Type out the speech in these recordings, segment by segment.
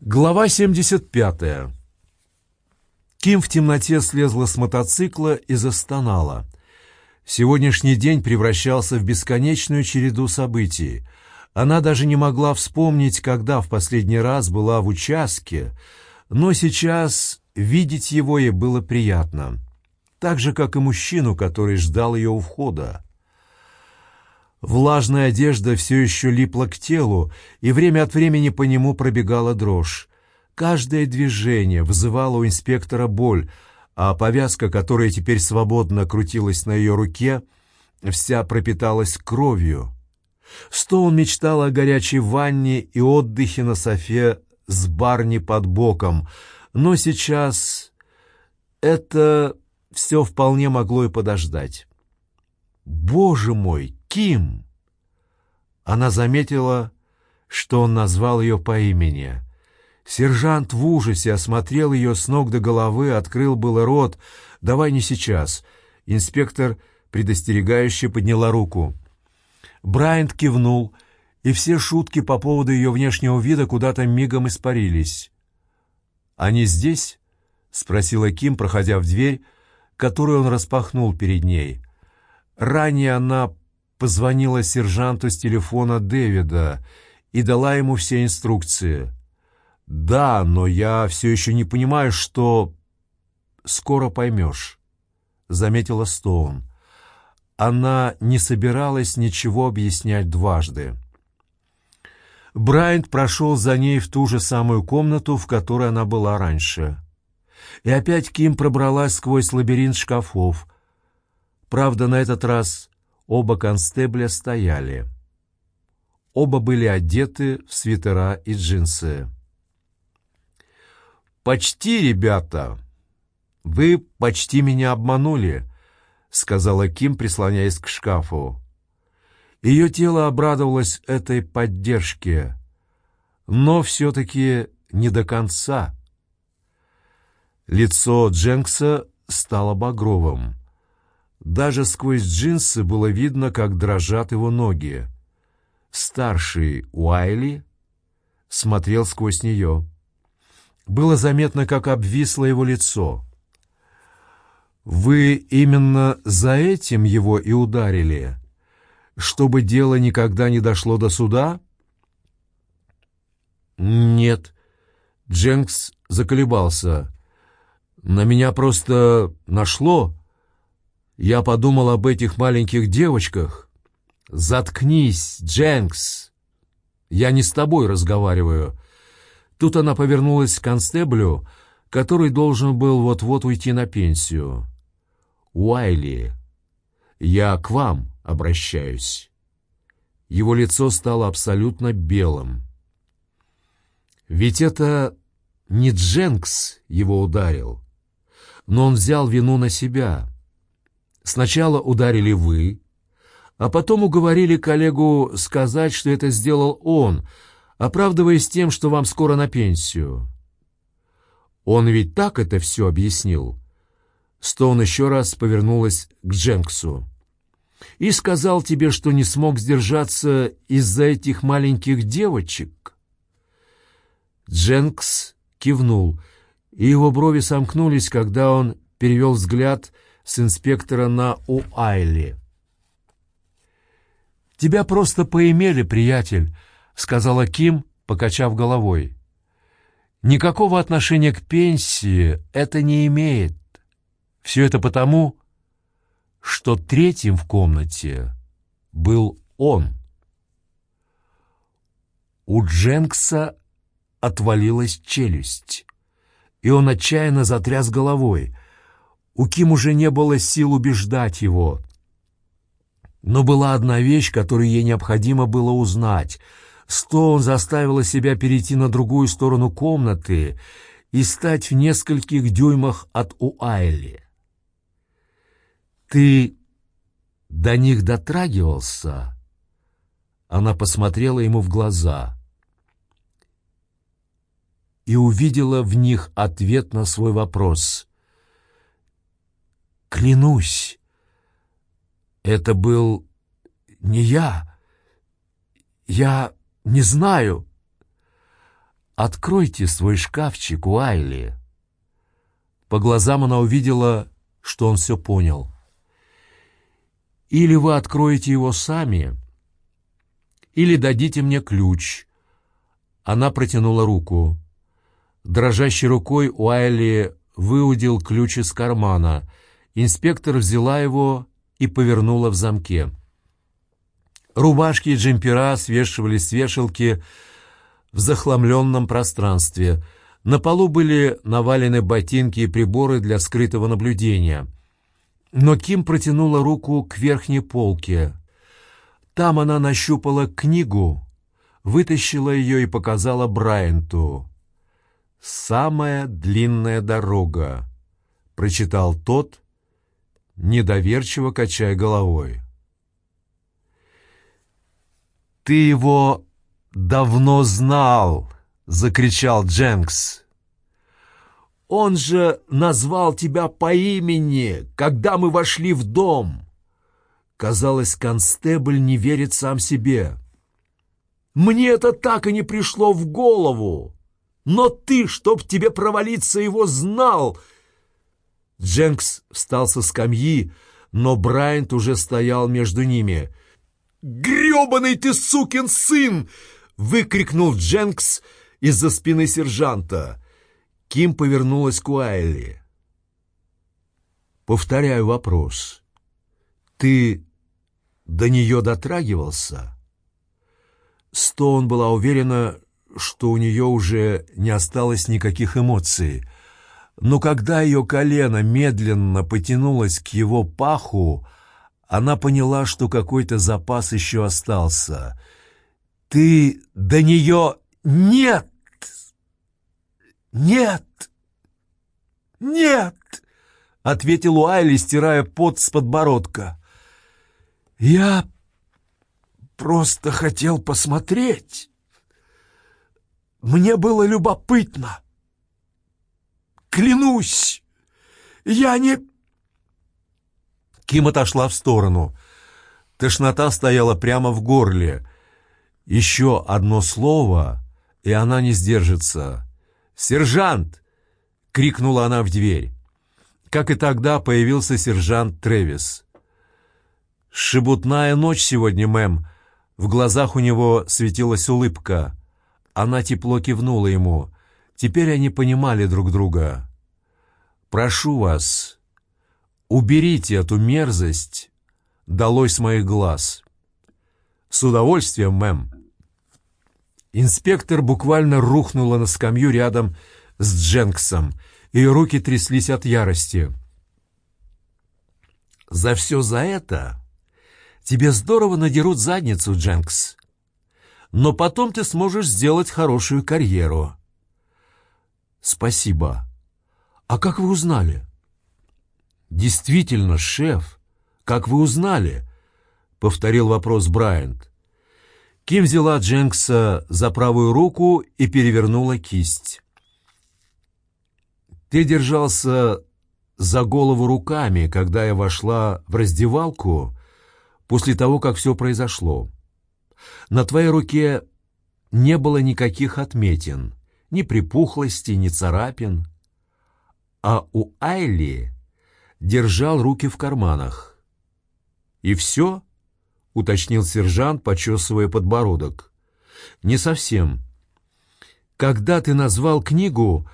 Глава 75. Ким в темноте слезла с мотоцикла и застонала. Сегодняшний день превращался в бесконечную череду событий. Она даже не могла вспомнить, когда в последний раз была в участке, но сейчас видеть его ей было приятно. Так же, как и мужчину, который ждал ее у входа. Влажная одежда все еще липла к телу, и время от времени по нему пробегала дрожь. Каждое движение вызывало у инспектора боль, а повязка, которая теперь свободно крутилась на ее руке, вся пропиталась кровью. Стоун мечтал о горячей ванне и отдыхе на софе с барни под боком, но сейчас это все вполне могло и подождать. «Боже мой, Ким!» Она заметила, что он назвал ее по имени. Сержант в ужасе осмотрел ее с ног до головы, открыл было рот. «Давай не сейчас». Инспектор предостерегающе подняла руку. Брайант кивнул, и все шутки по поводу ее внешнего вида куда-то мигом испарились. «Они здесь?» — спросила Ким, проходя в дверь, которую он распахнул перед ней. Ранее она позвонила сержанту с телефона Дэвида и дала ему все инструкции. «Да, но я все еще не понимаю, что...» «Скоро поймешь», — заметила Стоун. Она не собиралась ничего объяснять дважды. Брайант прошел за ней в ту же самую комнату, в которой она была раньше. И опять Ким пробралась сквозь лабиринт шкафов. Правда, на этот раз оба констебля стояли. Оба были одеты в свитера и джинсы. «Почти, ребята! Вы почти меня обманули», — сказала Ким, прислоняясь к шкафу. Ее тело обрадовалось этой поддержке, но все-таки не до конца. Лицо Дженкса стало багровым. Даже сквозь джинсы было видно, как дрожат его ноги. Старший Уайли смотрел сквозь нее. Было заметно, как обвисло его лицо. «Вы именно за этим его и ударили? Чтобы дело никогда не дошло до суда?» «Нет». Дженкс заколебался. На меня просто нашло. Я подумал об этих маленьких девочках. Заткнись, Дженкс. Я не с тобой разговариваю. Тут она повернулась к констеблю, который должен был вот-вот уйти на пенсию. Уайли, я к вам обращаюсь. Его лицо стало абсолютно белым. Ведь это не Дженкс его ударил но он взял вину на себя. Сначала ударили вы, а потом уговорили коллегу сказать, что это сделал он, оправдываясь тем, что вам скоро на пенсию. Он ведь так это все объяснил. Стоун еще раз повернулась к Дженксу. «И сказал тебе, что не смог сдержаться из-за этих маленьких девочек?» Дженкс кивнул — и его брови сомкнулись, когда он перевел взгляд с инспектора на Уайли. «Тебя просто поимели, приятель», — сказала Ким, покачав головой. «Никакого отношения к пенсии это не имеет. Все это потому, что третьим в комнате был он». У Дженкса отвалилась челюсть и он отчаянно затряс головой. У Ким уже не было сил убеждать его. Но была одна вещь, которую ей необходимо было узнать. Стоун заставила себя перейти на другую сторону комнаты и стать в нескольких дюймах от Уайли. «Ты до них дотрагивался?» Она посмотрела ему в глаза и увидела в них ответ на свой вопрос. «Клянусь, это был не я. Я не знаю». «Откройте свой шкафчик, Уайли!» По глазам она увидела, что он все понял. «Или вы откроете его сами, или дадите мне ключ». Она протянула руку. Дрожащей рукой Уайли выудил ключ из кармана. Инспектор взяла его и повернула в замке. Рубашки и джемпера свешивались с вешалки в захламленном пространстве. На полу были навалены ботинки и приборы для скрытого наблюдения. Но Ким протянула руку к верхней полке. Там она нащупала книгу, вытащила ее и показала Брайанту. «Самая длинная дорога», — прочитал тот, недоверчиво качая головой. «Ты его давно знал!» — закричал Дженкс. «Он же назвал тебя по имени, когда мы вошли в дом!» Казалось, констебль не верит сам себе. «Мне это так и не пришло в голову! Но ты, чтоб тебе провалиться, его знал!» Дженкс встал со скамьи, но Брайант уже стоял между ними — «Гребаный ты сукин сын!» — выкрикнул Дженкс из-за спины сержанта. Ким повернулась к Уайли. «Повторяю вопрос. Ты до нее дотрагивался?» Стоун была уверена, что у нее уже не осталось никаких эмоций. Но когда ее колено медленно потянулось к его паху, она поняла, что какой-то запас еще остался. «Ты до нее...» «Нет! Нет! Нет!» — ответил Уайли, стирая пот с подбородка. «Я просто хотел посмотреть. Мне было любопытно. Клянусь, я не...» Ким отошла в сторону. Тошнота стояла прямо в горле. Еще одно слово, и она не сдержится. «Сержант!» — крикнула она в дверь. Как и тогда появился сержант Тревис. «Шебутная ночь сегодня, мэм». В глазах у него светилась улыбка. Она тепло кивнула ему. Теперь они понимали друг друга. «Прошу вас, Уберите эту мерзость долой с моих глаз. С удовольствием, мэм. Инспектор буквально рухнула на скамью рядом с Дженксом, и руки тряслись от ярости. «За все за это тебе здорово надерут задницу, Дженкс. Но потом ты сможешь сделать хорошую карьеру». «Спасибо. А как вы узнали?» «Действительно, шеф, как вы узнали?» — повторил вопрос Брайант. Ким взяла Дженкса за правую руку и перевернула кисть. «Ты держался за голову руками, когда я вошла в раздевалку после того, как все произошло. На твоей руке не было никаких отметин, ни припухлости, ни царапин. А у Айли держал руки в карманах. «И все?» — уточнил сержант, почесывая подбородок. «Не совсем. Когда ты назвал книгу,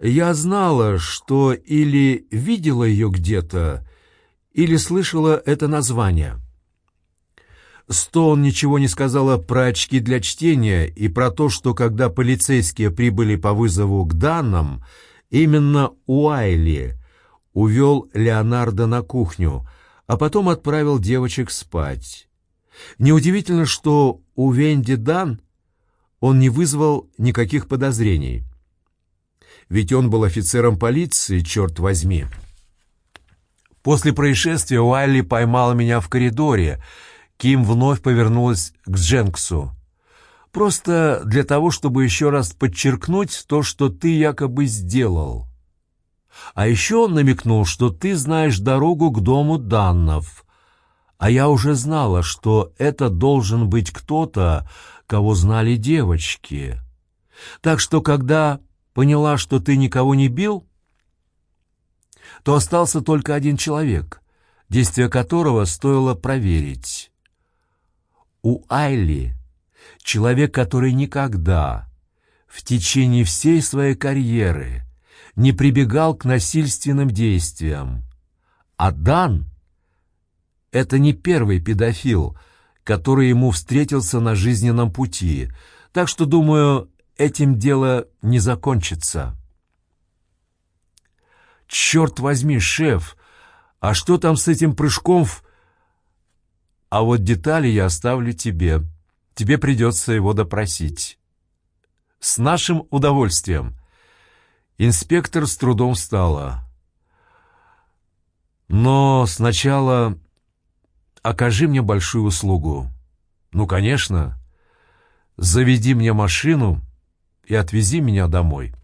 я знала, что или видела ее где-то, или слышала это название». Стоун ничего не сказала про очки для чтения и про то, что когда полицейские прибыли по вызову к данным, именно Уайли увел Леонардо на кухню, а потом отправил девочек спать. Неудивительно, что у Венди Дан он не вызвал никаких подозрений. Ведь он был офицером полиции, черт возьми. После происшествия Уайли поймала меня в коридоре. Ким вновь повернулась к Дженксу. «Просто для того, чтобы еще раз подчеркнуть то, что ты якобы сделал». А еще он намекнул, что ты знаешь дорогу к дому Даннов. А я уже знала, что это должен быть кто-то, кого знали девочки. Так что, когда поняла, что ты никого не бил, то остался только один человек, действие которого стоило проверить. У Айли человек, который никогда в течение всей своей карьеры не прибегал к насильственным действиям. А Дан — это не первый педофил, который ему встретился на жизненном пути, так что, думаю, этим дело не закончится. «Черт возьми, шеф, а что там с этим прыжком в...» «А вот детали я оставлю тебе. Тебе придется его допросить». «С нашим удовольствием». Инспектор с трудом встала. «Но сначала окажи мне большую услугу». «Ну, конечно. Заведи мне машину и отвези меня домой».